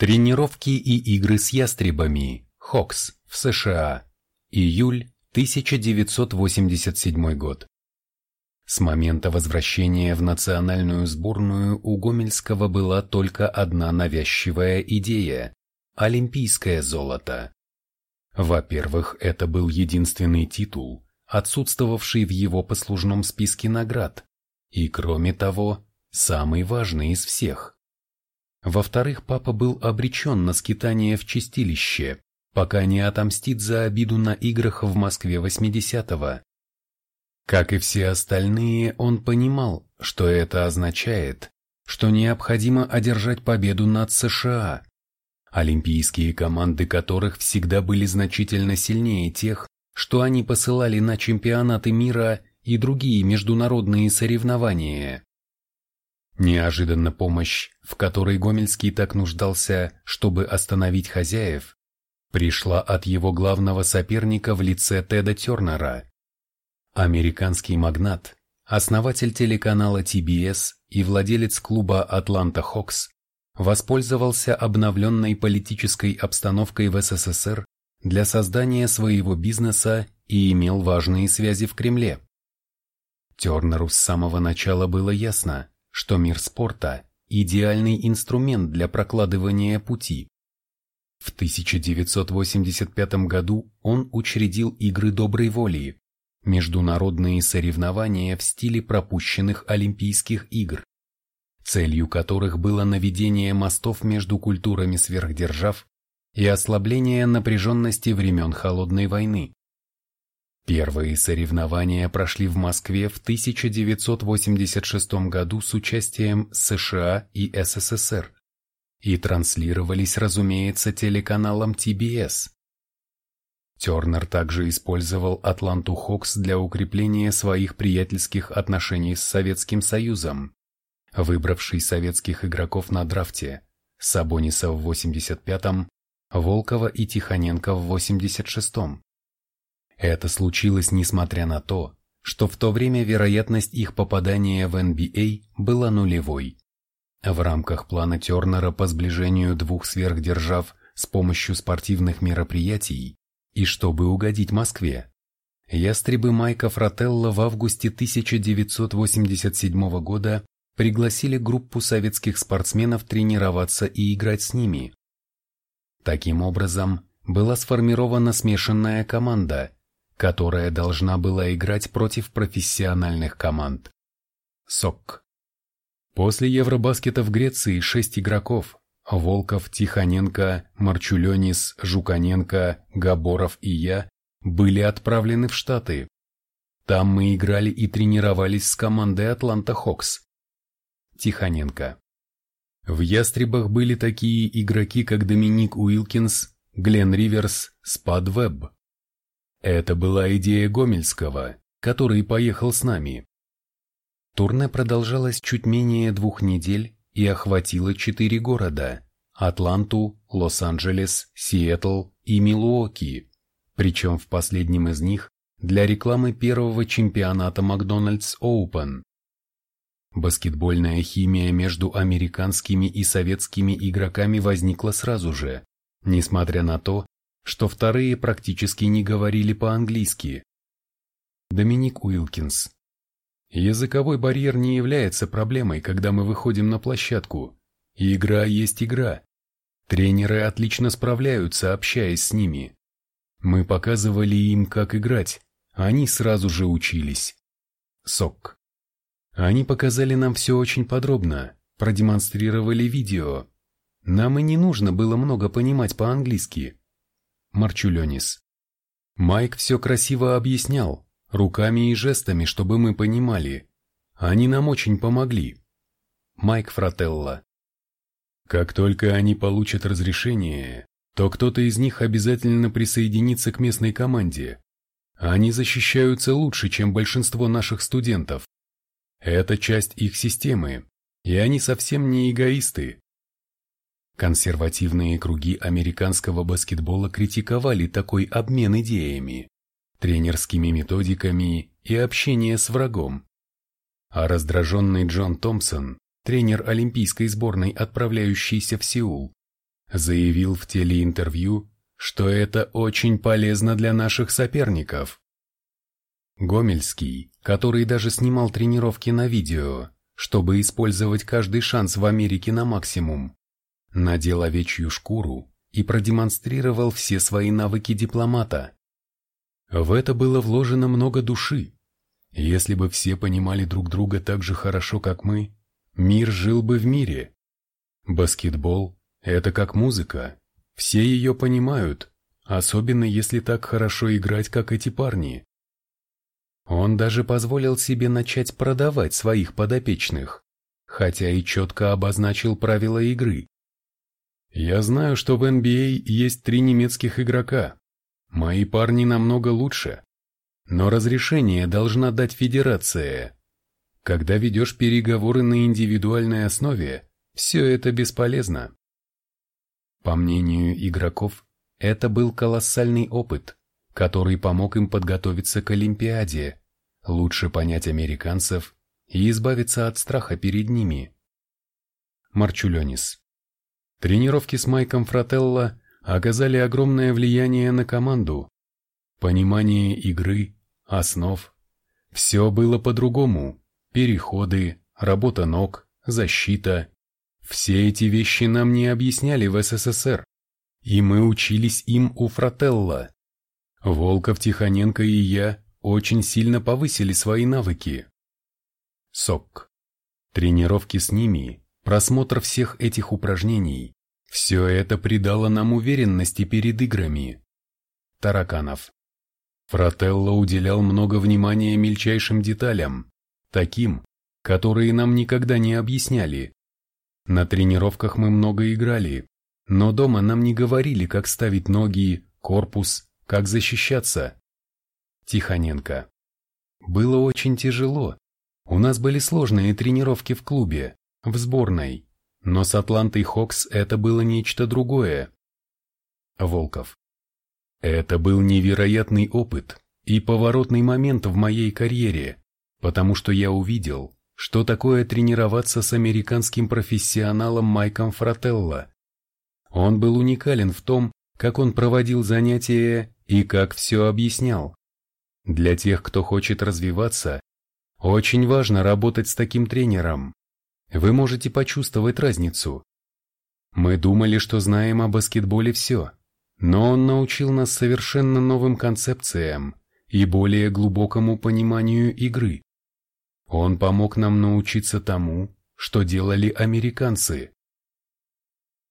Тренировки и игры с ястребами. Хокс в США. Июль 1987 год. С момента возвращения в национальную сборную у Гомельского была только одна навязчивая идея – олимпийское золото. Во-первых, это был единственный титул, отсутствовавший в его послужном списке наград, и кроме того, самый важный из всех. Во-вторых, папа был обречен на скитание в чистилище, пока не отомстит за обиду на играх в Москве 80-го. Как и все остальные, он понимал, что это означает, что необходимо одержать победу над США, олимпийские команды которых всегда были значительно сильнее тех, что они посылали на чемпионаты мира и другие международные соревнования. Неожиданно помощь, в которой Гомельский так нуждался, чтобы остановить хозяев, пришла от его главного соперника в лице Теда Тернера. Американский магнат, основатель телеканала TBS и владелец клуба Атланта Хокс, воспользовался обновленной политической обстановкой в СССР для создания своего бизнеса и имел важные связи в Кремле. Тернеру с самого начала было ясно, что мир спорта – идеальный инструмент для прокладывания пути. В 1985 году он учредил Игры доброй воли, международные соревнования в стиле пропущенных Олимпийских игр, целью которых было наведение мостов между культурами сверхдержав и ослабление напряженности времен Холодной войны. Первые соревнования прошли в Москве в 1986 году с участием США и СССР и транслировались, разумеется, телеканалом TBS. Тернер также использовал Атланту Хокс для укрепления своих приятельских отношений с Советским Союзом, выбравший советских игроков на драфте Сабониса в 85-м, Волкова и Тихоненко в 86-м. Это случилось несмотря на то, что в то время вероятность их попадания в NBA а была нулевой. В рамках плана Тернера по сближению двух сверхдержав с помощью спортивных мероприятий и чтобы угодить Москве, ястребы Майка Фрателла в августе 1987 года пригласили группу советских спортсменов тренироваться и играть с ними. Таким образом, была сформирована смешанная команда, которая должна была играть против профессиональных команд. СОК. После Евробаскета в Греции шесть игроков – Волков, Тихоненко, Марчуленис, Жуканенко, Габоров и я – были отправлены в Штаты. Там мы играли и тренировались с командой Атланта Хокс. Тихоненко. В «Ястребах» были такие игроки, как Доминик Уилкинс, Глен Риверс, Спад Вебб. Это была идея Гомельского, который поехал с нами. Турне продолжалось чуть менее двух недель и охватило четыре города – Атланту, Лос-Анджелес, Сиэтл и Милуоки, причем в последнем из них для рекламы первого чемпионата Макдональдс Оупен. Баскетбольная химия между американскими и советскими игроками возникла сразу же, несмотря на то, что вторые практически не говорили по-английски. Доминик Уилкинс. Языковой барьер не является проблемой, когда мы выходим на площадку. Игра есть игра. Тренеры отлично справляются, общаясь с ними. Мы показывали им, как играть, они сразу же учились. Сок. Они показали нам все очень подробно, продемонстрировали видео. Нам и не нужно было много понимать по-английски. Марчуленис. Майк все красиво объяснял, руками и жестами, чтобы мы понимали. Они нам очень помогли. Майк Фрателло. Как только они получат разрешение, то кто-то из них обязательно присоединится к местной команде. Они защищаются лучше, чем большинство наших студентов. Это часть их системы, и они совсем не эгоисты. Консервативные круги американского баскетбола критиковали такой обмен идеями, тренерскими методиками и общение с врагом. А раздраженный Джон Томпсон, тренер олимпийской сборной, отправляющийся в Сеул, заявил в телеинтервью, что это очень полезно для наших соперников. Гомельский, который даже снимал тренировки на видео, чтобы использовать каждый шанс в Америке на максимум, надел овечью шкуру и продемонстрировал все свои навыки дипломата. В это было вложено много души. Если бы все понимали друг друга так же хорошо, как мы, мир жил бы в мире. Баскетбол – это как музыка. Все ее понимают, особенно если так хорошо играть, как эти парни. Он даже позволил себе начать продавать своих подопечных, хотя и четко обозначил правила игры. Я знаю, что в NBA есть три немецких игрока. Мои парни намного лучше. Но разрешение должна дать федерация. Когда ведешь переговоры на индивидуальной основе, все это бесполезно. По мнению игроков, это был колоссальный опыт, который помог им подготовиться к Олимпиаде, лучше понять американцев и избавиться от страха перед ними. Марчуленис Тренировки с Майком Фрателло оказали огромное влияние на команду. Понимание игры, основ. Все было по-другому. Переходы, работа ног, защита. Все эти вещи нам не объясняли в СССР. И мы учились им у Фрателла. Волков, Тихоненко и я очень сильно повысили свои навыки. СОК. Тренировки с ними просмотр всех этих упражнений, все это придало нам уверенности перед играми. Тараканов. Фрателло уделял много внимания мельчайшим деталям, таким, которые нам никогда не объясняли. На тренировках мы много играли, но дома нам не говорили, как ставить ноги, корпус, как защищаться. Тихоненко. Было очень тяжело. У нас были сложные тренировки в клубе в сборной, но с Атлантой Хокс это было нечто другое. Волков. Это был невероятный опыт и поворотный момент в моей карьере, потому что я увидел, что такое тренироваться с американским профессионалом Майком Фрателло. Он был уникален в том, как он проводил занятия и как все объяснял. Для тех, кто хочет развиваться, очень важно работать с таким тренером, вы можете почувствовать разницу. Мы думали, что знаем о баскетболе все, но он научил нас совершенно новым концепциям и более глубокому пониманию игры. Он помог нам научиться тому, что делали американцы.